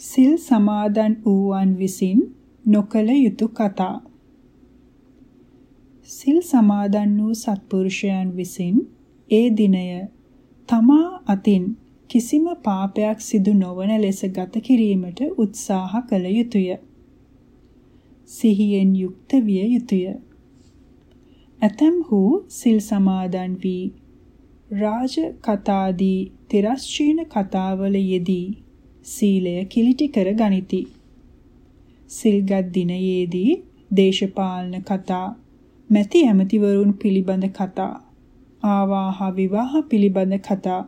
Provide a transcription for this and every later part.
සිල් සමාදන් වූවන් විසින් නොකල යුතු කතා සිල් සමාදන් වූ සත්පුරුෂයන් විසින් ඒ දිනය තමා අතින් කිසිම පාපයක් සිදු නොවන ලෙස ගත කිරීමට උත්සාහ කළ යුතුය. සිහියෙන් යුක්ත විය යුතුය. ඇතැම්හු සිල් සමාදන් වී රාජ කතාදී තිරස්චීන කතාවල යෙදී සීලය කිලිටි කර ගනිති. සිල්ගත් දිනයේදී දේශපාලන කතා, මැති ඇමතිවරුන් පිළිබඳ කතා, ආවාහ විවාහ පිළිබඳ කතා,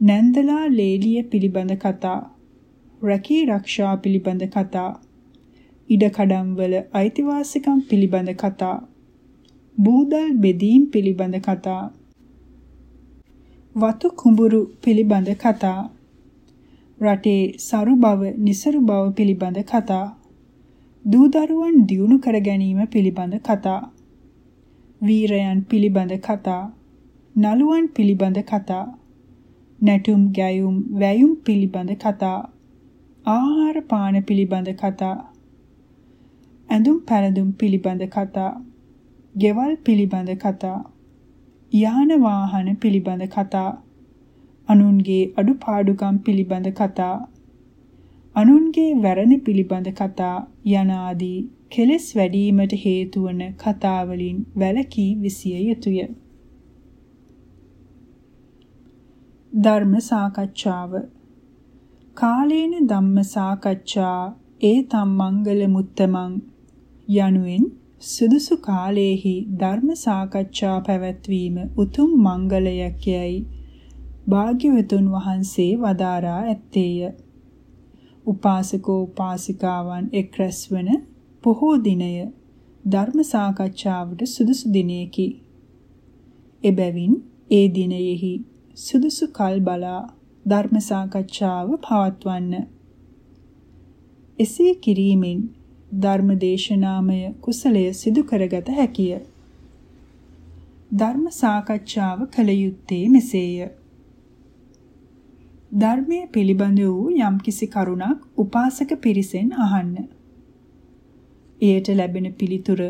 නැන්දලා ලේලිය පිළිබඳ කතා, රැකී රක්ෂා පිළිබඳ කතා, ඉඩකඩම්වල අයිතිවාසිකම් පිළිබඳ කතා, බූදල් බෙදීම් පිළිබඳ කතා, වතු කුඹුරු පිළිබඳ කතා රටේ සරු බව નિසරු බව පිළිබඳ කතා. දූ දරුවන් දියුණු කර ගැනීම පිළිබඳ කතා. වීරයන් පිළිබඳ කතා. නළුවන් පිළිබඳ කතා. නැටුම් ගැයුම් වැයුම් පිළිබඳ කතා. ආහාර පාන පිළිබඳ කතා. ඇඳුම් පැළඳුම් පිළිබඳ කතා. ගෙවල් පිළිබඳ කතා. යාන වාහන පිළිබඳ කතා. අනුන්ගේ අඩුපාඩුකම් පිළිබඳ කතා අනුන්ගේ වැරදි පිළිබඳ කතා යන ආදී කෙලෙස් වැඩිවීමට හේතු වන කතා වලින් වැළකී විසිය යුතුය. ධර්ම සාකච්ඡාව කාලේන ධම්ම සාකච්ඡා ඒතම් මංගල මුත්තමං යනුවෙන් සුදුසු කාලයේහි ධර්ම සාකච්ඡා පැවැත්වීම උතුම් මංගලයක් යයි භාග්‍යවතුන් වහන්සේ වදාරා ඇත්තේය. උපාසකෝ උපාසිකාවන් එක් රැස්වන පොහෝ දිනය ධර්ම සාකච්ඡාවට සුදුසු දිනයකි. එබැවින් ඒ දිනයෙහි සුදුසු කල් බලා ධර්ම සාකච්ඡාව පවත්වන්න. එසේ කිරීමෙන් ධර්ම දේශනාමය කුසලය සිදු කරගත හැකිය. ධර්ම සාකච්ඡාව කළ යුත්තේ මෙසේය. ධර්මයේ පිළිබඳ වූ යම්කිසි කරුණක් උපාසක පිරිසෙන් අහන්න. එයට ලැබෙන පිළිතුර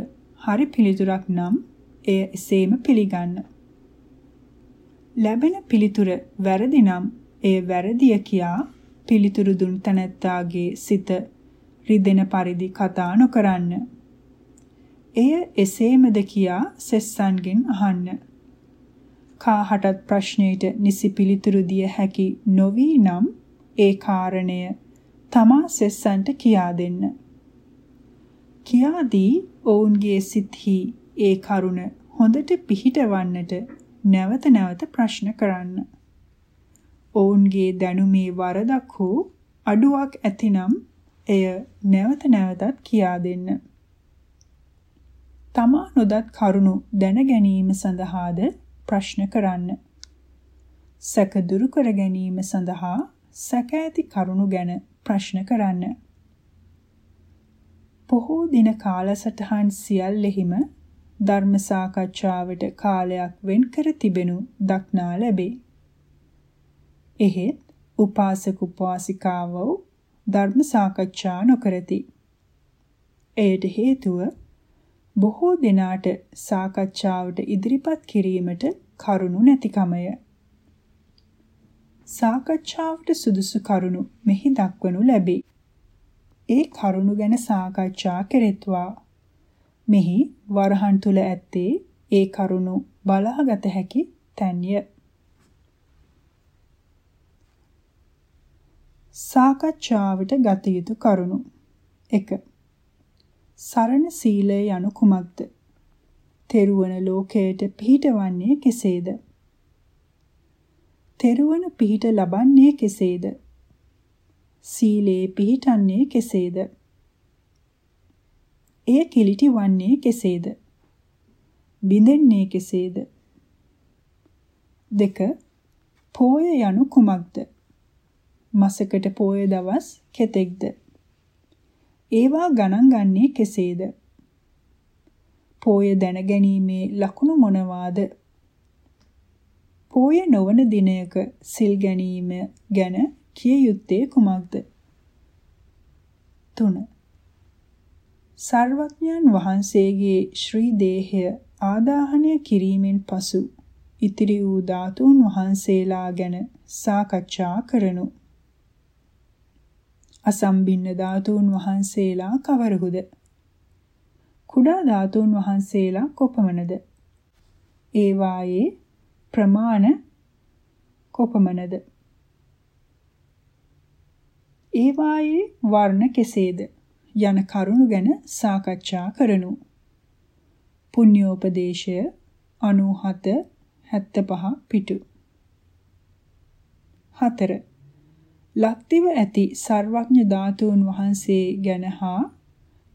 හරි පිළිතුරක් නම් එය එසේම පිළිගන්න. ලැබෙන පිළිතුර වැරදි නම් එය වැරදිය කියා පිළිතුරු දුන් තැනැත්තාගේ සිත රිදෙන පරිදි කතා නොකරන්න. එය එසේමද කියා සෙස්සන්ගෙන් අහන්න. කාහටත් ප්‍රශ්නයට නිසි පිළිතුරු දිය හැකි නොවි නම් ඒ කාරණය තමා සෙස්සන්ට කියා දෙන්න. කියා දී ඔවුන්ගේ සිත්හි ඒ කරුණ හොඳට පිහිටවන්නට නැවත නැවත ප්‍රශ්න කරන්න. ඔවුන්ගේ දැනුමේ වරදක් හෝ අඩුවක් ඇතිනම් එය නැවත නැවතත් කියා දෙන්න. තමා නොදත් කරුණු දැන ගැනීම සඳහාද ප්‍රශ්න කරන්න. සැක දුරු කර ගැනීම සඳහා සැක ඇති කරුණු ගැන ප්‍රශ්න කරන්න. පොහෝ දින කාලසටහන් සියල්ලෙහිම ධර්ම සාකච්ඡාවට කාලයක් වෙන් කර තිබෙනු දක්නා ලැබේ. එහෙත් උපාසක උපාසිකාවෝ ධර්ම සාකච්ඡා නොකරති. එයට හේතුව බොහෝ දෙනාට සාකච්ඡාවට ඉදිරිපත් කිරීමට කරුණු නැතිකමය. සාකච්ඡාවට සුදුසු කරුණු මෙහි දක්වනු ලැබේ. ඒ කරුණු ගැන සාකච්ඡා කෙරෙත්වා. මෙහි වරහන් තුල ඇත්තේ ඒ කරුණු බලාගත හැකි තැන්ය. සාකච්ඡාවට ගත යුතු කරුණු 1 සරණ සීලය යනු කුමක්ද? තෙරුවන ලෝකයට පිහිටවන්නේ කෙසේද? තෙරුවන පිහිට ලබන්නේ කෙසේද? සීලේ පිහිටන්නේ කෙසේද? එය කිලිටි වන්නේ කෙසේද? බිඳෙන්නේ කෙසේද? දෙක පෝය යනු කුමක්ද? මසකට පෝය දවස් කෙතෙක්ද? ඒවා ගණන් ගන්නේ කෙසේද? පෝය දැනගැනීමේ ලකුණු මොනවාද? පෝය නොවන දිනයක සිල් ගැනීම ගැන කිය යුත්තේ කුමක්ද? 3 සර්වඥයන් වහන්සේගේ ශ්‍රී දේහය ආදාහනය කිරීමෙන් පසු ඉතිරි වූ ධාතුන් වහන්සේලා ගැන සාකච්ඡා කරනු. අසම්බින්න ධාතුන් වහන්සේලා කවරහුද? කුඩා ධාතුන් වහන්සේලා කොපමණද? ඒ වායේ ප්‍රමාණ කොපමණද? ඒ වායේ වර්ණ කෙසේද? යන කරුණු ගැන සාකච්ඡා කරනු. පුණ්‍යෝපදේශය 97 75 පිටු 4 ලක්තිව ඇති සර්වඥ ධාතුන් වහන්සේ ගැන හා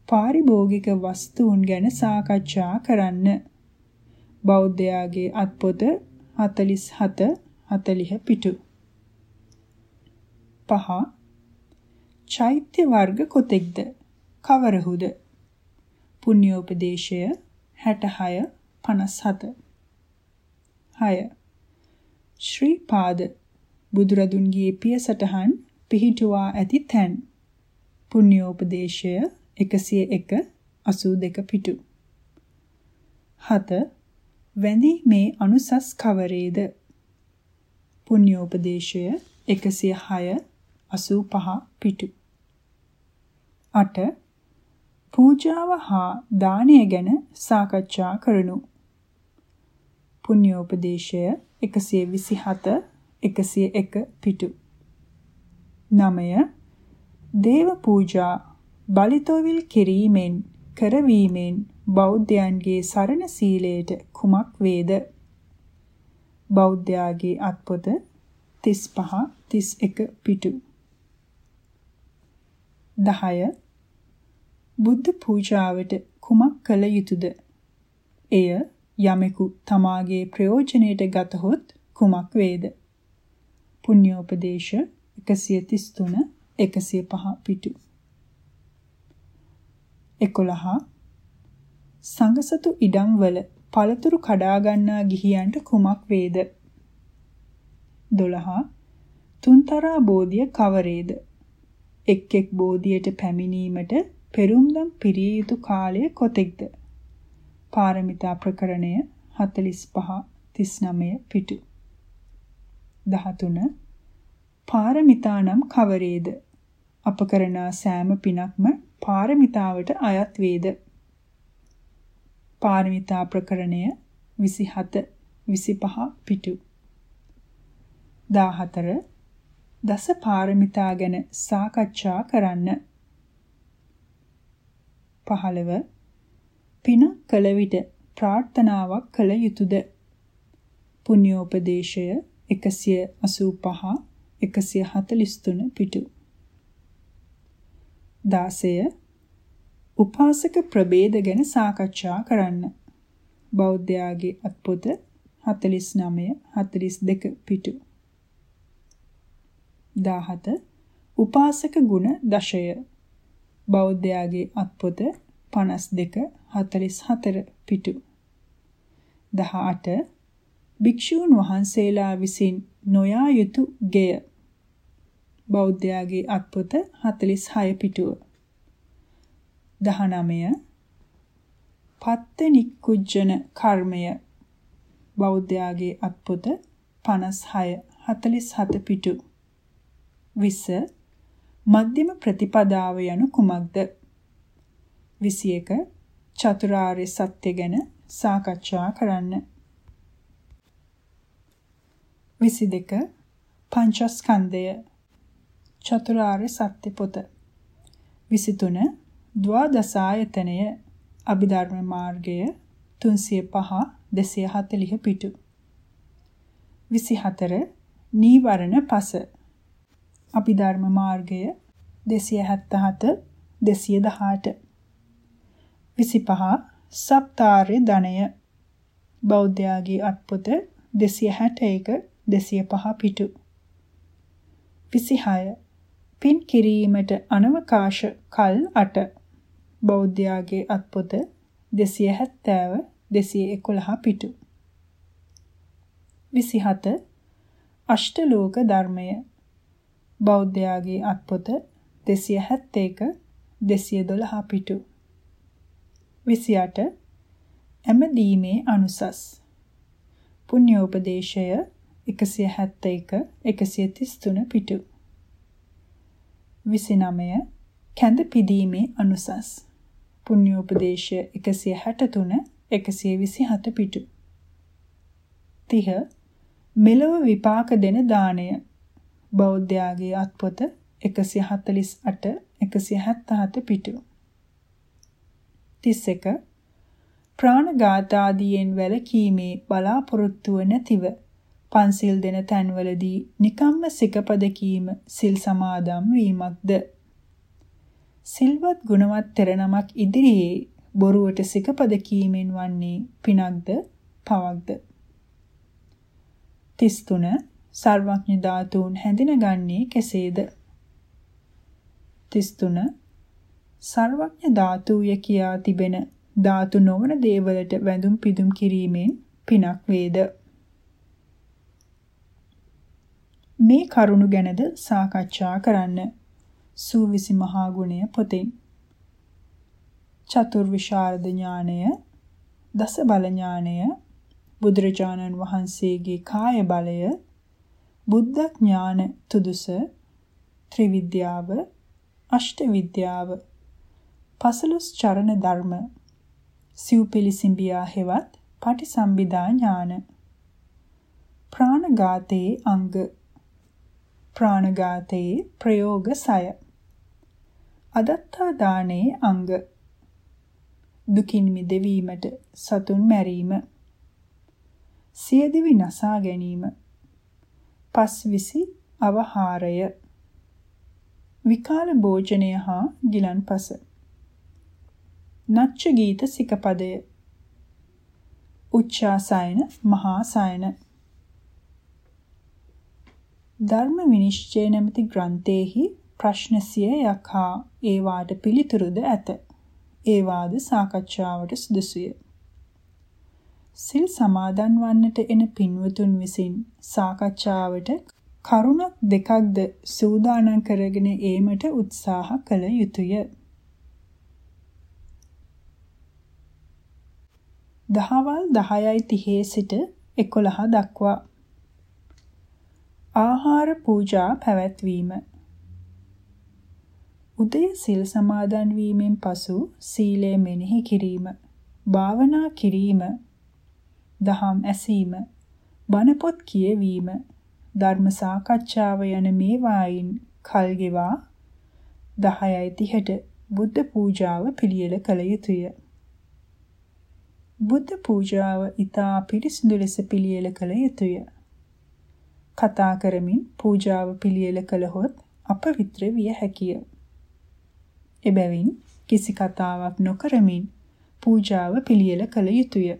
පාරිභෝගික වස්තුන් ගැන සාකච්ඡා කරන්න. බෞද්ධයාගේ අත්පොත 47 40 පිටු. 5 චෛත්‍ය වර්ග කොතෙක්ද? කවරහුද? පුණ්‍යෝපදේශය 66 57 6 ශ්‍රී පාද බුදුරදුන්ගේ පිය සටහන් පිහිටුවා ඇති තැන්. පුණ්‍යෝපදේශය 101 82 පිටු. 7 වැඳි මේ අනුසස් කවරේද? පුණ්‍යෝපදේශය 106 85 පිටු. 8 පූජාව හා දානය ගැන සාකච්ඡා කරනු. පුණ්‍යෝපදේශය 127 101 පිටු. 9. දේව පූජා බලිතොවිල් කිරීමෙන් කරවීමෙන් බෞද්ධයන්ගේ සරණ සීලයට කුමක් වේද? බෞද්ධයාගේ අත්පොත 35 31 පිටු. 10 බුද්ධ පූජාවට කුමක් කළ යුතුද? එය යමෙකු තමාගේ ප්‍රයෝජනයට ගතහොත් කුමක් වේද? පුණ්‍යෝපදේශ 133 105 පිටු 11 සංගසතු ඉඩම්වල පළතුරු කඩා ගන්නා ගිහියන්ට කුමක් වේද? 12 තුන්තරා බෝධිය කවරේද? එක් එක් බෝධියට පැමිණීමට පෙරුම්දම් පිරිය යුතු කාලය කොතෙක්ද? පාරමිතා ප්‍රකරණය 45 39 පිටු 13 පාරමිතා නම් කවරේද? අප කරන සෑම පිනක්ම පාරමිතාවට අයත් වේද? පාරමිතා ප්‍රකරණය 27 25 පිටු. 14 දස පාරමිතා ගැන සාකච්ඡා කරන්න. 15 පින කළ විට ප්‍රාර්ථනාවක් කළ යුතුයද පුණ්‍යෝපදේශය 185 143 පිටු. 16 උපාසක ප්‍රභේද ගැන සාකච්ඡා කරන්න. බෞද්ධයාගේ අත්පොත 49 42 පිටු. 17 උපාසක ගුණ දශය. බෞද්ධයාගේ අත්පොත 52 44 පිටු. 18 භික්ෂූන් වහන්සේලා විසින් නොයා යුතු ගෙය. බෞද්ධයාගේ අත්පොත 46 පිටුව. 19 පත්ත නික්කුජ්ජන කර්මය. බෞද්ධයාගේ අත්පොත 56 47 පිටු. 20 මධ්‍යම ප්‍රතිපදාව යනු කුමක්ද? 21 චතුරාර්ය සත්‍ය ගැන සාකච්ඡා කරන්න. 22 පංචස්කන්ධය. චතුරාර්ය සත්‍ය පොත. 23 ද්වාදසායතනය අභිධර්ම මාර්ගය 305 240 පිටු. 24 නීවරණ පස. අභිධර්ම මාර්ගය 277 218 25 සප්තාර්ය ධනය. බෞද්ධයාගේ අත්පොත 261 205 පිටු. 26 පින් කිරීමට අනවකාශ කල් 8 බෞද්ධයාගේ අත්පොත 270 211 පිටු. 27 අෂ්ටලෝක ධර්මය. බෞද්ධයාගේ අත්පොත 271 212 පිටු. 28 ඇමදීමේ අනුසස්. පුණ්‍යෝපදේශය 171 133 පිටු. 29 කැඳ පිදීමේ අනුසස්. පුණ්‍යෝපදේශය 163 127 පිටු. 30 මෙලොව විපාක දෙන දාණය. බෞද්ධයාගේ අත්පොත 148 177 පිටු. 31 ප්‍රාණඝාත ආදීන් වැළකීමේ බලාපොරොත්තුව නැතිව පන්සිල් දෙන තැන්වලදී නිකම්ම සිකපද කීම සිල් සමාදම් වීමක්ද? සිල්වත් ගුණවත් තෙර නමක් ඉදිරියේ බොරුවට සිකපද කීමෙන් වන්නේ පිනක්ද පවක්ද? 33 සර්වඥ ධාතුන් හැඳිනගන්නේ කෙසේද? 33 සර්වඥ ධාතුය කියා තිබෙන ධාතු නොවන දේවලට වැඳුම් පිදුම් කිරීමෙන් පිනක් වේද? මේ කරුණු ගැනද සාකච්ඡා කරන්න. සූවිසි මහා ගුණය පොතෙන්. චතුර්විශාරද ඥානය දස බල ඥානය බුදුරජාණන් වහන්සේගේ කාය බලය බුද්ධ ඥාන තුදුස ත්‍රිවිද්‍යාව අෂ්ට විද්‍යාව පසළොස් චරණ ධර්ම සිව්පිලිසිඹියා හෙවත් පටිසම්භිදා ඥාන ප්‍රාණඝාතේ අංග ප්‍රාණඝාතේ ප්‍රයෝග 6 අදත්තා දානේ අංග. දුකින් මිදවීමට සතුන් මැරීම. සියදිවි නසා ගැනීම. පස්විසි අවහාරය. විකාල භෝජනය හා ගිලන්පස නච්ච ගීත සිකපදය. උච්චාසයන මහා සයන ධර්ම විනිශ්චය නැමැති ග්‍රන්ථයේහි ප්‍රශ්න සියයක් හා ඒවාට පිළිතුරුද ඇත. ඒවාද සාකච්ඡාවට සුදුසුය. සිල් සමාදන් වන්නට එන පින්වතුන් විසින් සාකච්ඡාවට කරුණක් දෙකක්ද සූදානම් කරගෙන ඒමට උත්සාහ කළ යුතුය. දහවල් 10:30 සිට 11 දක්වා ආහාර පූජා පැවැත්වීම උදය සිල් සමාදන් වීමෙන් පසු සීලය මෙනෙහි කිරීම භාවනා කිරීම දහම් ඇසීම බණ පොත් කියවීම ධර්ම සාකච්ඡාව යන මේවායින් කල් ගෙවා 10:30ට බුද්ධ පූජාව පිළියෙල කළ යුතුය. බුද්ධ පූජාව ඊතා පිරිසිදු ලෙස පිළියෙල කළ යුතුය. කතා කරමින් පූජාව පිළියෙල කළහොත් අපවිත්‍ර විය හැකිය. එබැවින් කිසි කතාවක් නොකරමින් පූජාව පිළියෙල කළ යුතුය.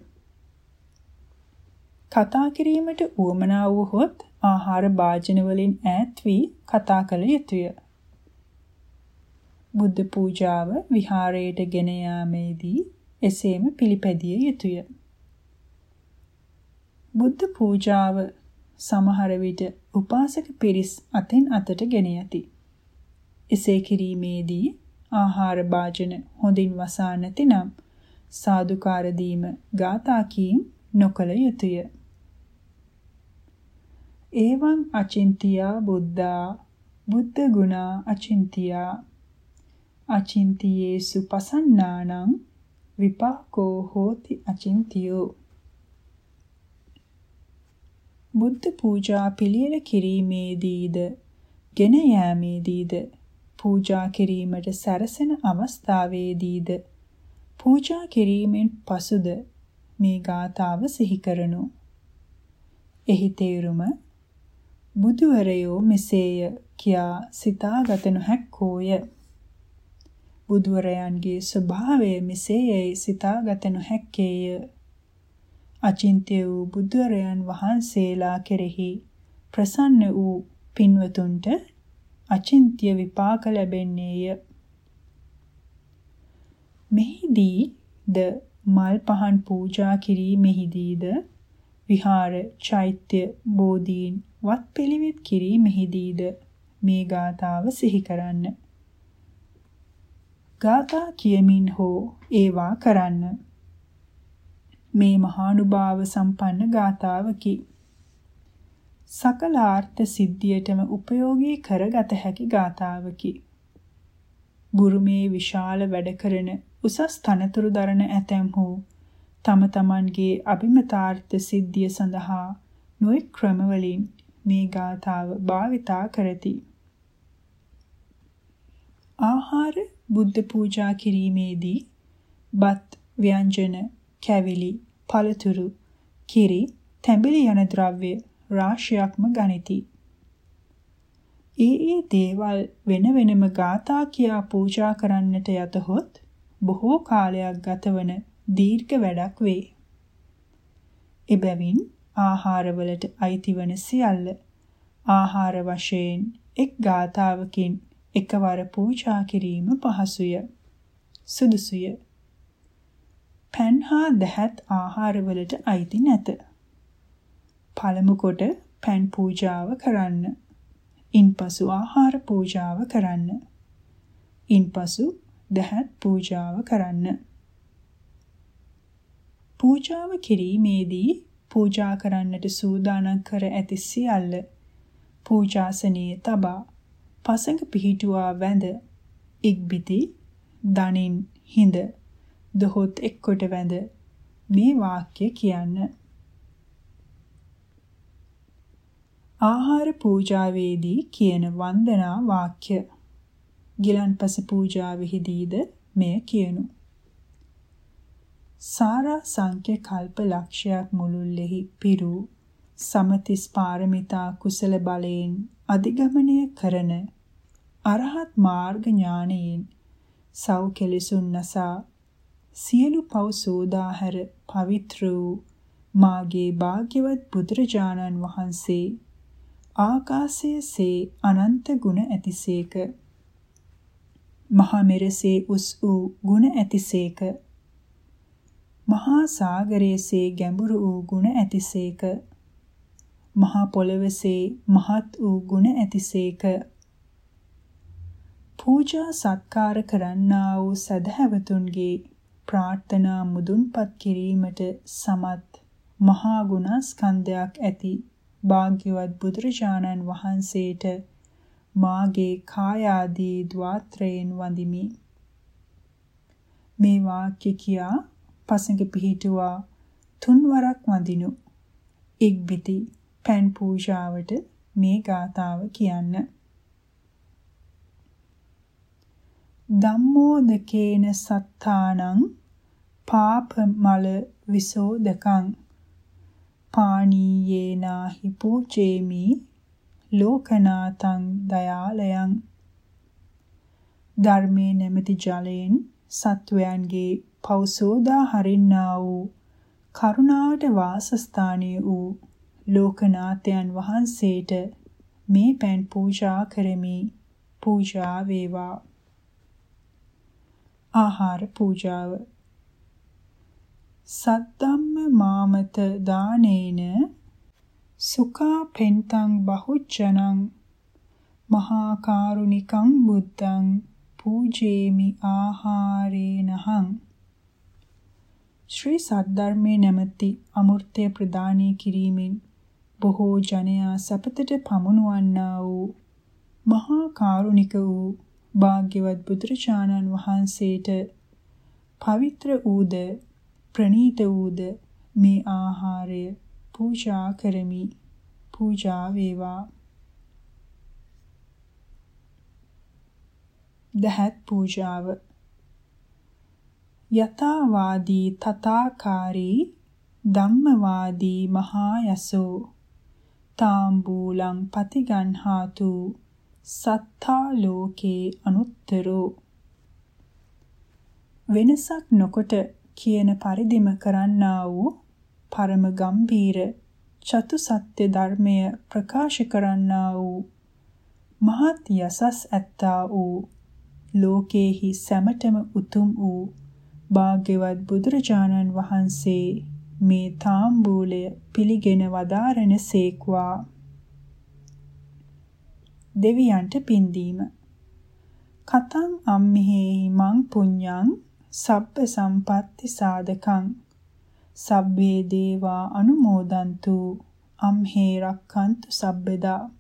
කතා කිරීමට උවමනා වූහොත් ආහාර භාජන වලින් ඈත් වී කතා කළ යුතුය. බුද්ධ පූජාව විහාරයට ගෙන යාමේදී එසේම පිළිපැදිය යුතුය. බුද්ධ පූජාව සමහර විට උපාසක පිරිස් අතෙන් අතට ගෙන යති. එසේ කිරීමේදී ආහාර භාජන හොඳින් වසා නැතිනම් සාදුකාර දීම ගාථා කීම් නොකළ යුතුය. එවං අචින්තියා බුද්ධා බුද්ධ ගුණා අචින්තියා අචින්තියේසු පසන්නානං විපාකෝ හෝති අචින්තියෝ බුද්ධ පූජා පිළියෙල කිරීමේදීද ගෙන යාමේදීද පූජා කිරීමට සැරසෙන අවස්ථාවේදීද පූජා කිරීමෙන් පසුද මේ ගාථාව සිහි කරනු. එහි තේරුම බුදුවරයෝ මෙසේය කියා සිතාගත නොහැක්කෝය. බුදුවරයන්ගේ ස්වභාවය මෙසේයයි සිතාගත නොහැක්කේය. අචින්ත්‍ය වූ බුදුවරයන් වහන්සේලා කෙරෙහි ප්‍රසන්න වූ පින්වතුන්ට අචින්ත්‍ය විපාක ලැබෙන්නේය. මෙහිදී ද මල් පහන් පූජා කිරීමෙහිදීද විහාර චෛත්‍ය බෝධීන් වත් පිළිවෙත් කිරීමෙහිදීද මේ ගාථාව සිහි කරන්න. ගාථා කියමින් හෝ ඒවා කරන්න. මේ මහානුභාව සම්පන්න ගාථාවකි. සකලාර්ථ සිද්ධියටම උපයෝගී කරගත හැකි ගාථාවකි. බුරුමේ විශාල වැඩ කරන උසස් තනතුරු දරන ඇතැම්හු තම තමන්ගේ අභිමතාර්ථ සිද්ධිය සඳහා නොයෙක් ක්‍රමවලින් මේ ගාථාව භාවිතා කරති. ආහාර බුද්ධ පූජා කිරීමේදී බත් ව්‍යංජන කැවිලි පළතුරු කිරි තැඹිලි යන ද්‍රව්‍ය රාශියක්ම ගනිති. ඒ ඒ දේවල් වෙන වෙනම ගාථා කියා පූජා කරන්නට යතහොත් බොහෝ කාලයක් ගතවන දීර්ඝ වැඩක් වේ. එබැවින් ආහාරවලට අයිතිවන සියල්ල ආහාර වශයෙන් එක් ගාතාවකින් එකවර පූජා කිරීම පහසුය. සුදුසුය. පන් හා දහත් ආහාරවලට අයිති නැත. පළමු කොට පන් පූජාව කරන්න. ඉන්පසු ආහාර පූජාව කරන්න. ඉන්පසු දහත් පූජාව කරන්න. පූජාව කිරීමේදී පූජා කරන්නට සූදානම් කර ඇති සියල්ල පූජාසනයේ තබා පසඟ පිහිටුවා වැඳ ඉක්බිති දනින් හිඳ දොහොත් එක්කොට වැඳ. මේ වාක්‍ය කියන්න. ආහාර පූජාවේදී කියන වන්දනා වාක්‍ය. ගිලන්පස පූජාවෙහිදීද මෙය කියනු. සාරා සංඛ්‍ය කල්ප ලක්ෂයක් මුළුල්ලෙහි පිරු සමතිස් පාරමිතා කුසල බලයෙන් අධිගමනය කරන අරහත් මාර්ග ඥානයෙන් සව් කෙලෙසුන් නසා සියලු පව් සෝදාහැර පවිත්‍ර වූ මාගේ භාග්‍යවත් බුදුරජාණන් වහන්සේ ආකාශයේසේ අනන්ත ගුණ ඇතිසේක. මහා මෙරසේ උස් වූ ගුණ ඇතිසේක. මහා සාගරයේසේ ගැඹුරු වූ ගුණ ඇතිසේක. මහා පොළවසේ මහත් වූ ගුණ ඇතිසේක. පූජා සත්කාර කරන්නා වූ සදහැවතුන්ගේ ප්‍රාර්ථනා මුදුන්පත් කිරීමට සමත් මහා ගුණස්කන්ධයක් ඇති භාග්‍යවත් බුදුරජාණන් වහන්සේට මාගේ කායාදී ද්වාත්‍රයෙන් වඳිමි මේ වාක්‍ය කියා පසඟ පිහිටුවා තුන්වරක් වඳිනු. ඉක්බිති පෑන් පූජාවට මේ ගාතාව කියන්න. ධම්මෝදකේන සත්තානං පාප මල විසෝදකං පානීයේනාහි පූජේමි ලෝකනාතං දයාලයන් ධර්මයේ නැමැති ජලයෙන් සත්වයන්ගේ පව් සෝදා හරින්නා වූ කරුණාවට වාසස්ථානීය වූ ලෝකනාථයන් වහන්සේට මේ පෑන් පූජා කරමි. පූජා වේවා. ආහාර පූජාව. සද්දම්ම මාමත දානේන සුඛා පෙන්තං බහුච්චනං මහා කාරුණිකං බුද්ධං පූජේමි ආහාරේනහං. ශ්‍රී සද්ධර්මයේ නැමැති අමෘතය ප්‍රදානය කිරීමෙන් බොහෝ ජනයා සපතට පමුණුවන්නා වූ මහා කාරුණික වූ භාග්‍යවත් බුදුරජාණන් වහන්සේට පවිත්‍ර වූද ප්‍රණීත වූද? මේ ආහාරය පූජා කරමි. පූජා වේවා. දහත් පූජාව. යතාවාදී තථාකාරී ධම්මවාදී මහා යසෝ තාම්බූලං පතිගන්හාතු සත්තා ලෝකේ අනුත්තරෝ. වෙනසක් නොකොට කියන පරිදිම කරන්නා වූ පරම ගම්බීර චතු සත්‍ය ධර්මය ප්‍රකාශ කරන්නා වූ මහත් යසස් ඇත්තා වූ ලෝකේහි සැමටම උතුම් වූ භාග්‍යවත් බුදුරජාණන් වහන්සේ මේ තාම්බූලය පිළිගෙන වදාරන සේක්වා. දෙවියන්ට පින්දීම. කතං අම්මිහෙහි මං පුඤ්ඤං සබ්බ සම්පatti සාධකං. සබ්බේ දේවා අනුමෝදන්තු. අම්හේ රක්칸තු සබ්බදා.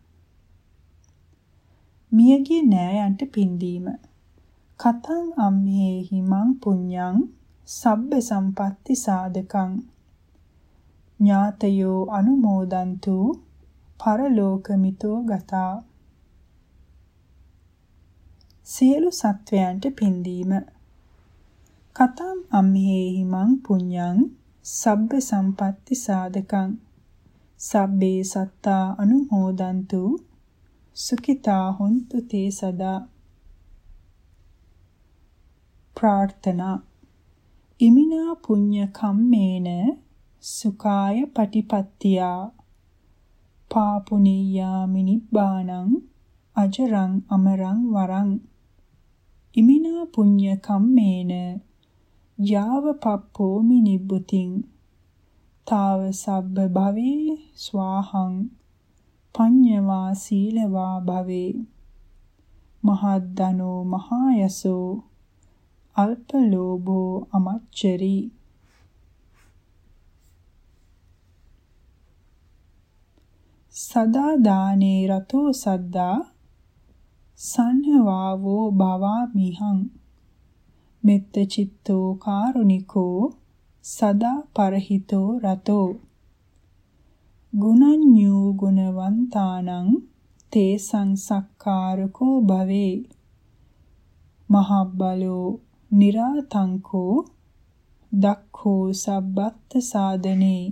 මියගිය නෑයන්ට පින්දීම. කතං අම්හෙහි මං පුඤ්ඤං සබ්බ සම්පatti සාධකං. ඥාතයෝ අනුමෝදන්තු. පරලෝකමිතෝ ගතා. සියලු සත්වයන්ට පින්දීම. කතං අම්හෙහි මං පුඤ්ඤං සබ්බ සම්පatti සාධකං। සබ්බේ සත්තා අනුමෝදන්තු සුඛිතා හොන්තු තේ සදා। ප්‍රාර්ථනා ඉමිනා පුඤ්ඤ කම්මේන සුඛාය පටිපත්තියා। පාපුනීයා මිනිබ්බාණං අජරං අමරං වරං। ඉමිනා පුඤ්ඤ කම්මේන යාව පප්පෝ මිනිබ්බුතින්. තාව සබ්බ භවේ ස්වාහං. පඤ්ඤවා සීලවා භවේ. මහද්දනෝ මහායසෝ. අල්ප ලෝභෝ අමච්චරි. සදා දානේ රතෝ සද්දා. සංහවාවෝ භවා මිහං. මෙත්ත චිත්තෝ කාරුණිකෝ සදා පරහිතෝ රතෝ. ගුණඤ්ඤූ ගුණවන්තානං තේ සංසක්කාරකෝ භවේ. මහබ්බලෝ निराතංකෝ දක්ඛෝ සබ්බත් සාදනේ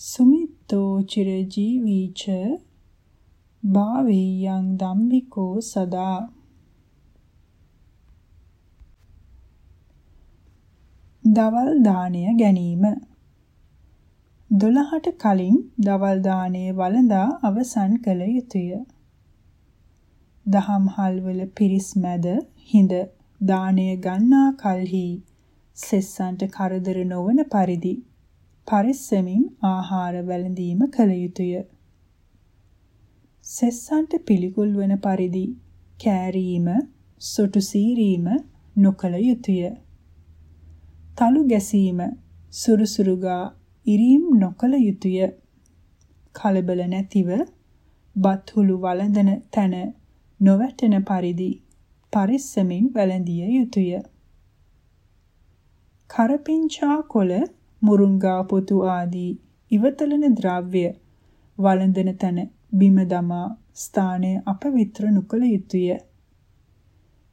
සුමිත්තෝ චිරජීවීච භාවේයං ධම්මිකෝ සදා. දවල් දාණය ගැනීම 12ට කලින් දවල් දාණය වළඳා අවසන් කළ යුතුය. දහම් හල්වල පිරිස් මැද හිඳ දාණය ගන්නා කලෙහි සෙස්සන්ට කරදර නොවන පරිදි පරිස්සමින් ආහාර වැළඳීම කළ යුතුය. සෙස්සන්ට පිළිකුල් වන පරිදි කෑරීම, සොටු සීරීම නොකළ යුතුය. තලු ගැසීම, සුරුසුරුගා ඉරීම් නොකළ යුතුය. කලබල නැතිව බත්හුළු වළඳන තැන නොවැටෙන පරිදි පරිස්සමින් වැළඳිය යුතුය. කරපිංචා කොළ මුරුංගා පොතු ආදී ඉවතලන ද්‍රව්‍ය වළඳන තැන බිම දමා ස්ථානය අපවිත්‍ර නොකළ යුතුය.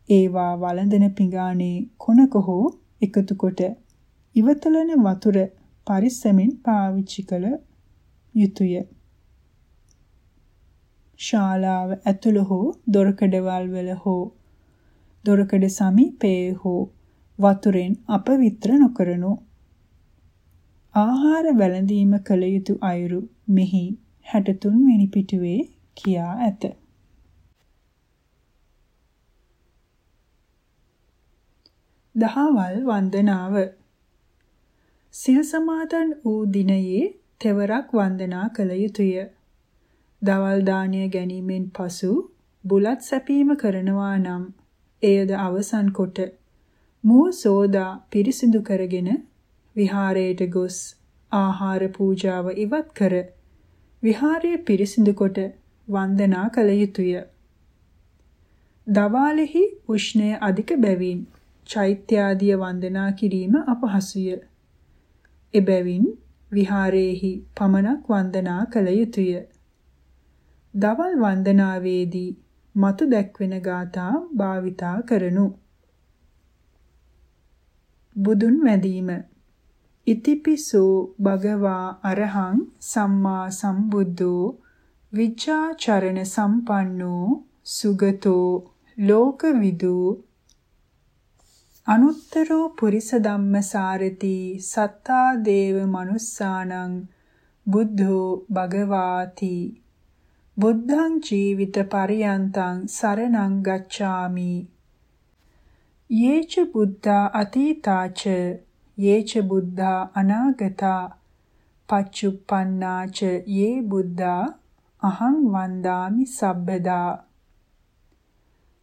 ඒවා වළඳන පිඟානේ කොනක හෝ එකතු කොට ඉවතලන වතුර පරිස්සමින් පාවිච්චි කළ යුතුය. ශාලාව ඇතුළු හෝ දොරකඩවල් වල හෝ දොරකඩ සමීපයේ හෝ වතුරෙන් අපවිත්‍ර නොකරනු. ආහාර වැළඳීම කළ යුතු අයුරු මෙහි 63 වෙනි පිටුවේ කියා ඇත. දහවල් වන්දනාව සිල් සමාදන් වූ දිනයේ තෙවරක් වන්දනා කළ යුතුය. දවල් දාණය ගැනීමෙන් පසු බුලත් සැපීම කරනවා නම් එයද අවසන් කොට මූ සෝදා පිරිසිදු කරගෙන විහාරයට ගොස් ආහාර පූජාව ඉවත් කර විහාරය පිරිසිදු කොට වන්දනා කළ යුතුය. දවාලෙහි උෂ්ණය අධික බැවින් චෛත්‍යාදිය වන්දනා කිරීම අපහසුය. එබැවින් විහාරයේහි පමණක් වන්දනා කළ යුතුය. දවල් වන්දනාවේදී මතු දැක්වෙන ගාථා භාවිතා කරනු. බුදුන් වැඳීම ඉතිපිසෝ භගවා අරහං සම්මා සම්බුද්ධෝ විචාචරණ සම්පන්නෝ සුගතෝ ලෝකවිදූ අනුත්තරෝ පුරිස ධම්ම සාරති සත්තා දේව මනුස්සානං බුද්ධෝ භගවාති. බුද්ධං ජීවිත පරියන්තං සරණං ගච්ඡාමි. යේච බුද්ධා අතීතාච යේච බුද්ධා අනාගතා පච්චුප්පන්නාච යේ බුද්ධා අහං වන්දාමි සබ්බදා.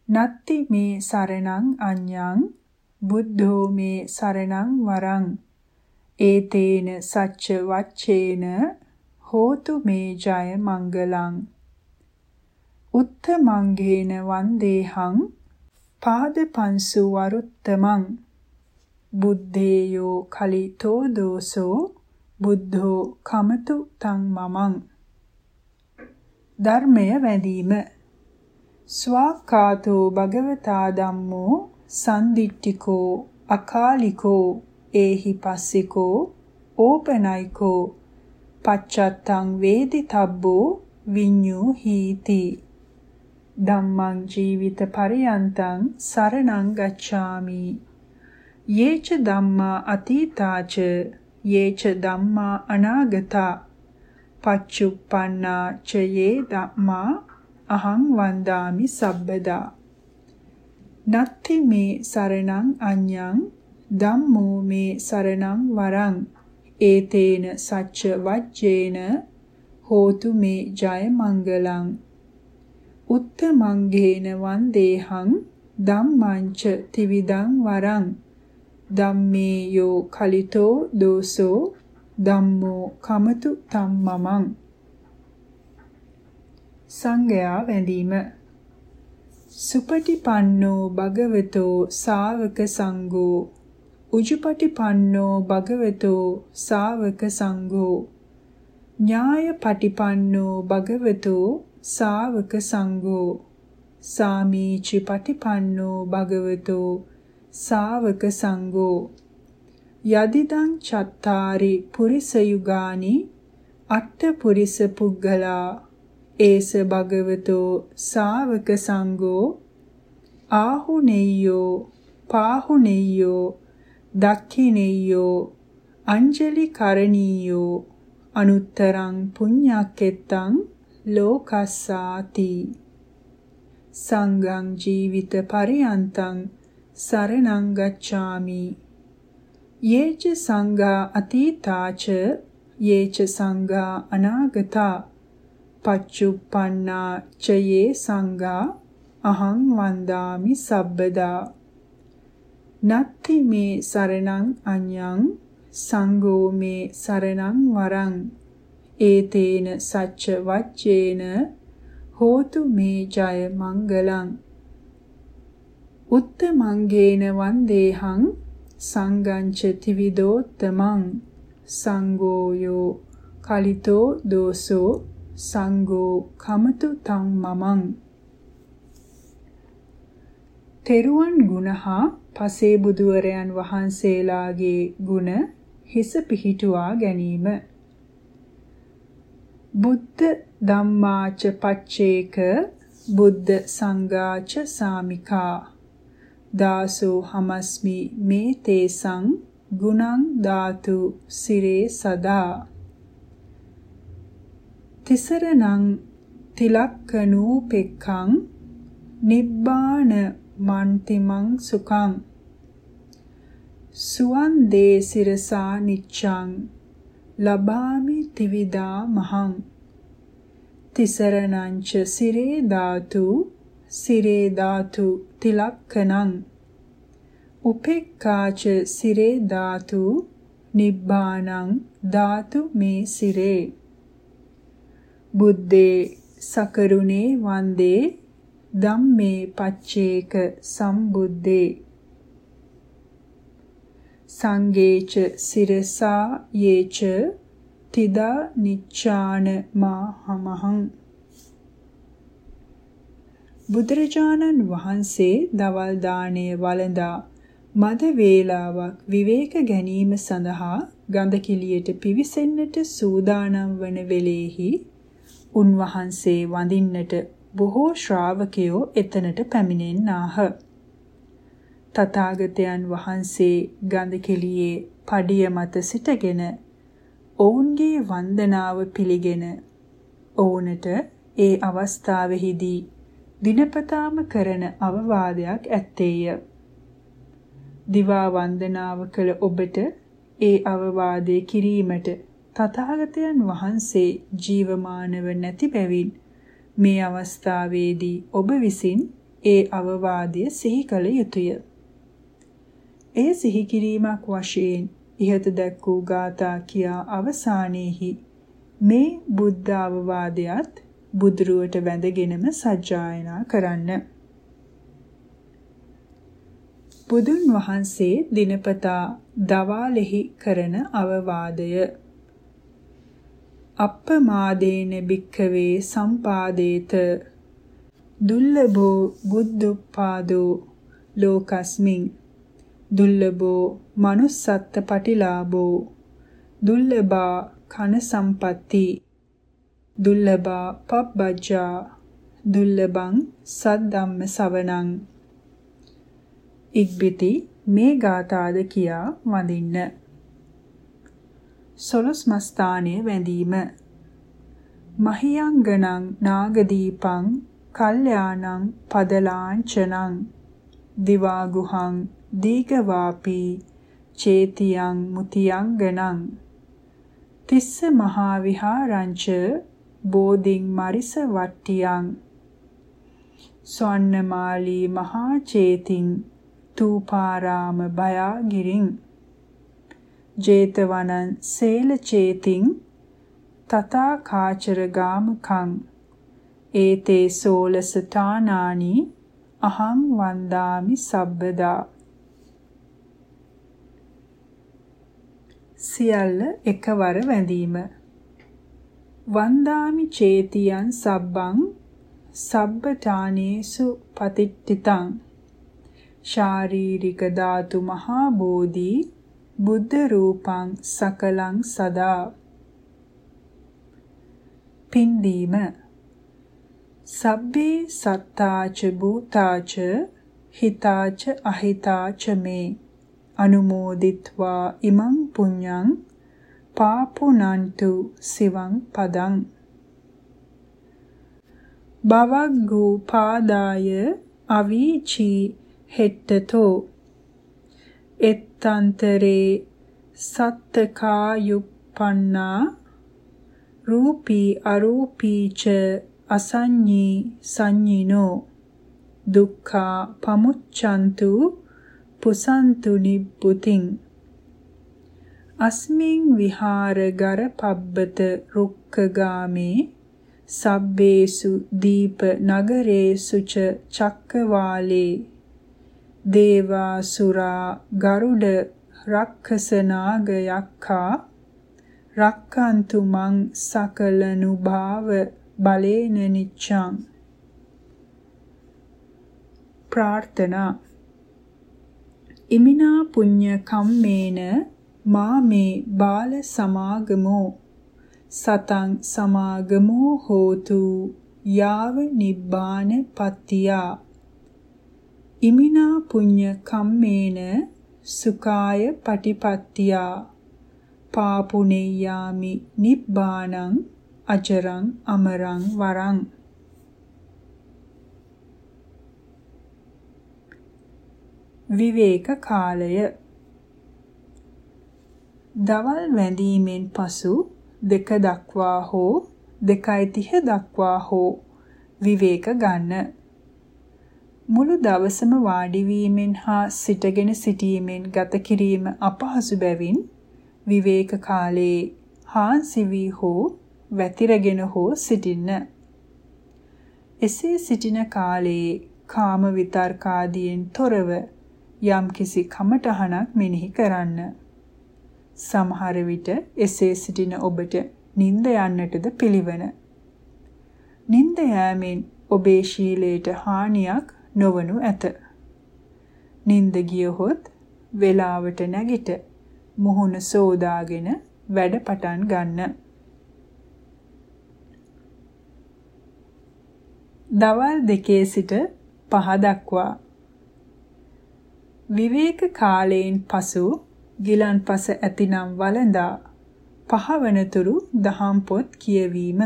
නත්ති මේ සරණං අඤ්ඤං බුද්ධෝ මේ සරණං වරං। ඒතේන සච්ච වච්චේන හෝතු මේ ජය මංගලං। උත්තමංගේන වන්දේහං පාද පංසු වරුත්තමං। බුද්ධේයෝ කලිතෝ දෝසෝ බුද්ධෝ කමතු තං මමං। ධර්මය වැඳීම। ස්වාකාතෝ භගවතා ධම්මෝ සන්දිට්ඨිකෝ අකාලිකෝ ඒහි පස්සිකෝ ඕපනයිකෝ පච්චත්තං වේදි තබ්බෝ විඤ්ඤු හීති. ධම්මං ජීවිත පරියන්තං සරණං ගච්ඡාමි. යේච ධම්මා අතීතාච යේච ධම්මා අනාගතා. පච්චුප්පන්නා ච යේ ධම්මා අහං වන්දාමි සබ්බදා. නත්ති මේ සරණං අඤ්ඤං ධම්මෝ මේ සරණං වරං. ඒතේන සච්ච වජ්ජේන හෝතු මේ ජය මංගලං. උත්තමංගේන වන්දේහං ධම්මංච තිවිදං වරං. ධම්මේ යෝ කලිතෝ දෝසෝ ධම්මෝ කමතු තම්මමං. සංගයා වැඳීම. සුපටිපන්නෝ භගවතෝ සාවක සංඝෝ. උජුපටිපන්නෝ භගවතෝ සාවක සංඝෝ. ඥායපටිපන්නෝ භගවතෝ සාවක සංඝෝ. සාමීචි පටිපන්නෝ භගවතෝ සාවක සංඝෝ. යදිදං චත්තාරි පුරිස යුගානි අට්ඨ පුරිස පුග්ගලා ඒස භගවතෝ සාවක සංඝෝ ආහුනෙය්‍යෝ පාහුනෙය්‍යෝ දක්ඛිනෙය්‍යෝ අංජලි කරණීයෝ අනුත්තරං පුඤ්ඤක්කෙත්තං ලෝකස්සාති. සංඝං ජීවිත පරියන්තං සරණං ගච්ඡාමි. යේච සංඝා අතීතාච යේච සංඝා අනාගතා. පච්චුප්පන්නා චයේ සංඝා අහං වන්දාමි සබ්බදා. නත්ති මේ සරණං අඤ්ඤං සංඝෝ මේ සරණං වරං. ඒතේන සච්ච වච්චේන හෝතු මේ ජය මංගලං. උත්තමංගේන වන්දේහං සංගංච ත්‍විදෝත්තමං සංගෝයෝ කලිතෝ දෝසෝ සංගෝ කමතු තං මමං. තෙරුවන් ගුණහා පසේ බුදුවරයන් වහන්සේලාගේ ගුණ හිස පිහිටුවා ගැනීම. බුද්ධ ධම්මාච පච්චේක බුද්ධ සංඝාච සාමිකා. දාසෝ හමස්මි මේ තේසං ගුණං ධාතු සිරේ සදා. තිසරණං තිලක්කනූපෙක්ඛං නිබ්බාන මන්තිමං සුඛං සුවන් දේ සිරසා නිච්ඡං ලබාමි තිවිදා මහං තිසරණංච සිරේ ධාතු සිරේ ධාතු තිලක්කනං උපෙක්ඛාච සිරේ ධාතු නිබ්බානං ධාතු මේ සිරේ බුද්දේ සකරුණේ වන්දේ ධම්මේ පච්චේක සම්බුද්දේ සංගේච සිරසා යේච තිදා නිච්ඡාන මාහමහං බුදුරජාණන් වහන්සේ දවල් දාණය වළඳා මද වේලාවක් විවේක ගැනීම සඳහා ගඳකිලියට පිවිසෙන්නට සූදානම් වන වෙලෙහි උන්වහන්සේ වඳින්නට බොහෝ ශ්‍රාවකයෝ එතනට පැමිණෙන්නාහ. තථාගතයන් වහන්සේ ගඳ කෙලියේ පඩිය මත සිටගෙන ඔවුන්ගේ වන්දනාව පිළිගෙන ඔවුන්ට ඒ අවස්ථාවෙහිදී දිනපතාම කරන අවවාදයක් ඇත්තේය. දිවා වන්දනාව කළ ඔබට ඒ අවවාදේ කිරීමට තථාගතයන් වහන්සේ ජීවමානව නැති බැවින් මේ අවස්ථාවේදී ඔබ විසින් ඒ අවවාදය සිහි කළ යුතුය. එය සිහි කිරීමක් වශයෙන් ඉහත දැක් වූ ගාථා කියා අවසානයේහි මේ බුද්ධ අවවාදයට බුදුරුවට වැඳගෙනම සජ්ජායනා කරන්න. බුදුන් වහන්සේ දිනපතා දවාලෙහි කරන අවවාදය අප්පමාදේන භික්ඛවේ සම්පාදේත දුල්ලභෝ බුද්ධුප්පාදෝ ලෝකස්මින් දුල්ලභෝ manussත්ත පටිලාභෝ දුල්ලභා කන සම්පatti දුල්ලභා පබ්බජ්ජා දුල්ලභං සද්දම්ම සවණං ඉක්බිති මේ ගාථාද කියා වඳින්න. සොළොස් මස්ථානය වැඳීම. මහියංගනං නාගදීපං කල්යාණං පදලාංචනං දිවාගුහං දීගවාපී චේතියං මුතියංගනං. තිස්ස මහා විහාරංච බෝධින් මරිස වට්ටියං. ස්වර්ණමාලී මහා චේතින් තූපාරාම බයාගිරින්. ජේතවනං සේල චේතින් තථා කාචර ගාමකං ඒතේ සෝලස තානානි අහං වන්දාමි සබ්බදා. සියල්ල එකවර වැඳීම. වන්දාමි චේතියන් සබ්බං සබ්බඨානේසු පතිට්ඨිතං. ශාරීරික ධාතු මහා බෝධි බුද්ධ රූපං සකලං සදා. පින්දීම. සබ්බේ සත්තාච භූතාච හිතාච අහිතාච මේ. අනුමෝදිත්වා ඉමං පුඤ්ඤං පාපුනන්තු සිවං පදං. බවග්ගෝ පාදාය අවීචී හෙට්ටතෝ එත්තන්තරේ සත්තකායුප්පන්නා රූපී අරූපීච අසඤ්ඤී සංඤිනෝ දුක්ඛා පමුච්ඡන්තු පුසන්තු නිබ්බුතින් අස්මින් විහාර ගර පබ්බත රුක්කගාමේ සබ්බේසු දීප නගරේසු ච චක්කවාලේ දේවාසුරා ගරුඩ රක්ඛස නාග යක්ඛා රක්칸තු මං සකලනුභාව බලේන නිච්ඡං. ප්‍රාර්ථනා. ඉමිනා පුඤ්ඤ කම්මේන මාමේ බාල සමාගමෝ සතං සමාගමෝ හෝතු යාව නිබ්බාන පත්තියා. ඉමිනා පුඤ්ඤ කම්මේන සුකාය පටිපත්තියා. පාපුනේයාමි නිබ්බානං අජරං අමරං වරං. විවේක කාලය. දවල් වැඳීමෙන් පසු දෙක දක්වා හෝ 2:30 දක්වා හෝ විවේක ගන්න. මුළු දවසම වාඩි වීමෙන් හා සිටගෙන සිටීමෙන් ගත කිරීම අපහසු බැවින් විවේක කාලයේ හාන්සි වී හෝ වැතිරගෙන හෝ සිටින්න. එසේ සිටින කාලයේ කාම විතර්කාදීන් තොරව යම්කිසි කමටහනක් මෙනෙහි කරන්න. සමහර විට එසේ සිටින ඔබට නිින්ද යන්නටද පිළිවන. නිින්ද යෑමෙන් ඔබේ ශීලයට හානියක් නොවනු ඇත. නිින්ද ගියහොත් වේලාවට නැගිට මුහුණ සෝදාගෙන වැඩ පටන් ගන්න. දවල් දෙකේ සිට පහ දක්වා විවේක කාලයෙන් පසු ගිලන්පස ඇතිනම් වළඳා පහවනතුරු දහම් පොත් කියවීම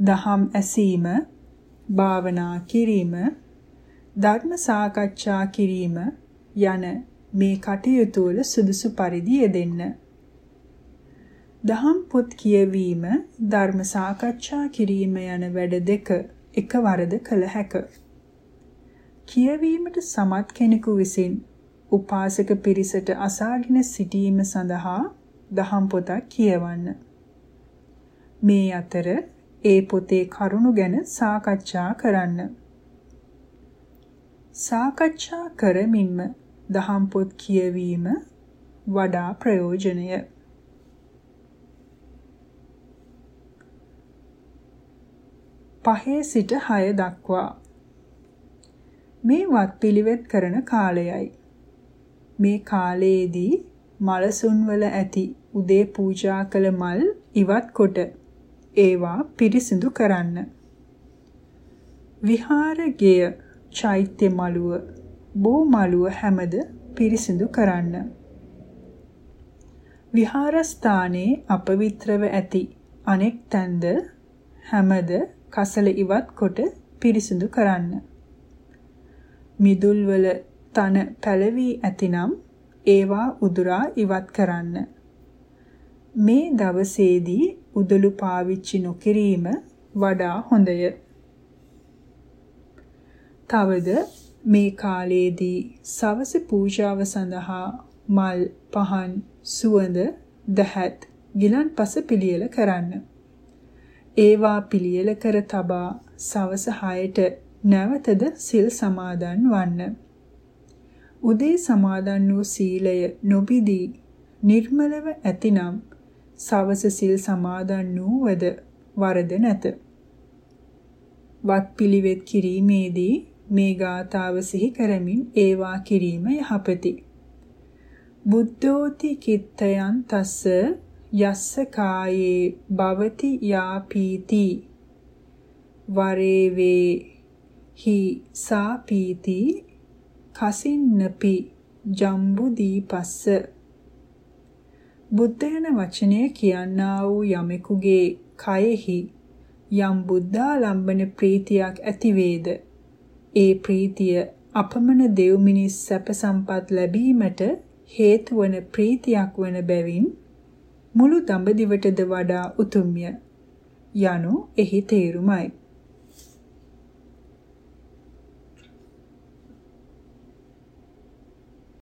දහම් ඇසීම භාවනා කිරීම ධර්ම සාකච්ඡා කිරීම යන මේ කටයුතු වල සුදුසු පරිදි යෙදෙන්න. දහම් පොත් කියවීම ධර්ම සාකච්ඡා කිරීම යන වැඩ දෙක එකවරද කළ හැක. කියවීමට සමත් කෙනෙකු විසින් උපාසක පිරිසට අසාගෙන සිටීම සඳහා දහම් පොතක් කියවන්න. මේ අතර ඒ පොතේ කරුණු ගැන සාකච්ඡා කරන්න. සාකච්ඡා කරමින්ම දහම් පොත් කියවීම වඩා ප්‍රයෝජනය. පහේ සිට 6 දක්වා මේ වත්පිළිවෙත් කරන කාලයයි. මේ කාලයේදී මලසුන් වල ඇති උදේ පූජා කළ මල් ඉවත් කොට ඒවා පිරිසිදු කරන්න. විහාරගය චෛත්‍ය මළුව බෝ මළුව හැමද පිරිසිදු කරන්න. විහාරස්ථානයේ අපවිත්‍රව ඇති අනෙක් තැන්ද හැමද කසල ඉවත් කොට පිරිසිදු කරන්න. මිදුල් වල තන පැලවී ඇතිනම් ඒවා උදුරා ඉවත් කරන්න. මේ දවසේදී උදළු පාවිච්චි නොකිරීම වඩා හොඳය. තවද මේ කාලයේදී සවස පූජාව සඳහා මල් පහන් සුවඳ දහත් ගිලන්පස පිළියෙල කරන්න. ඒවා පිළියෙල කර තබා සවස 6ට නැවතද සිල් සමාදන් වන්න. උදේ සමාදන් වූ සීලය නොබිදී නිර්මලව ඇතිනම් සවස සිල් සමාදන් වූවද වරද නැත. වත් පිළිවෙත් කිරීමේදී මේ ගාථාව සිහි කරමින් ඒවා කිරීම යහපති. බුද්ධෝති කිත්තයන් තස්ස යස්ස කායේ භවති යාපීති වරේවේ හි සාපීති කසින්නපි ජම්බු දීපස්ස බුද්ධ යන වචනය කියන්නා වූ යමෙකුගේ කයෙහි යම් බුද්ධාලම්බන ප්‍රීතියක් ඇතිවේද? ඒ ප්‍රීතිය අපමණ දෙව් මිනිස් සැප සම්පත් ලැබීමට හේතු වන ප්‍රීතියක් වන බැවින් මුළු දඹදිවටද වඩා උතුම්ය. යනු එහි තේරුමයි.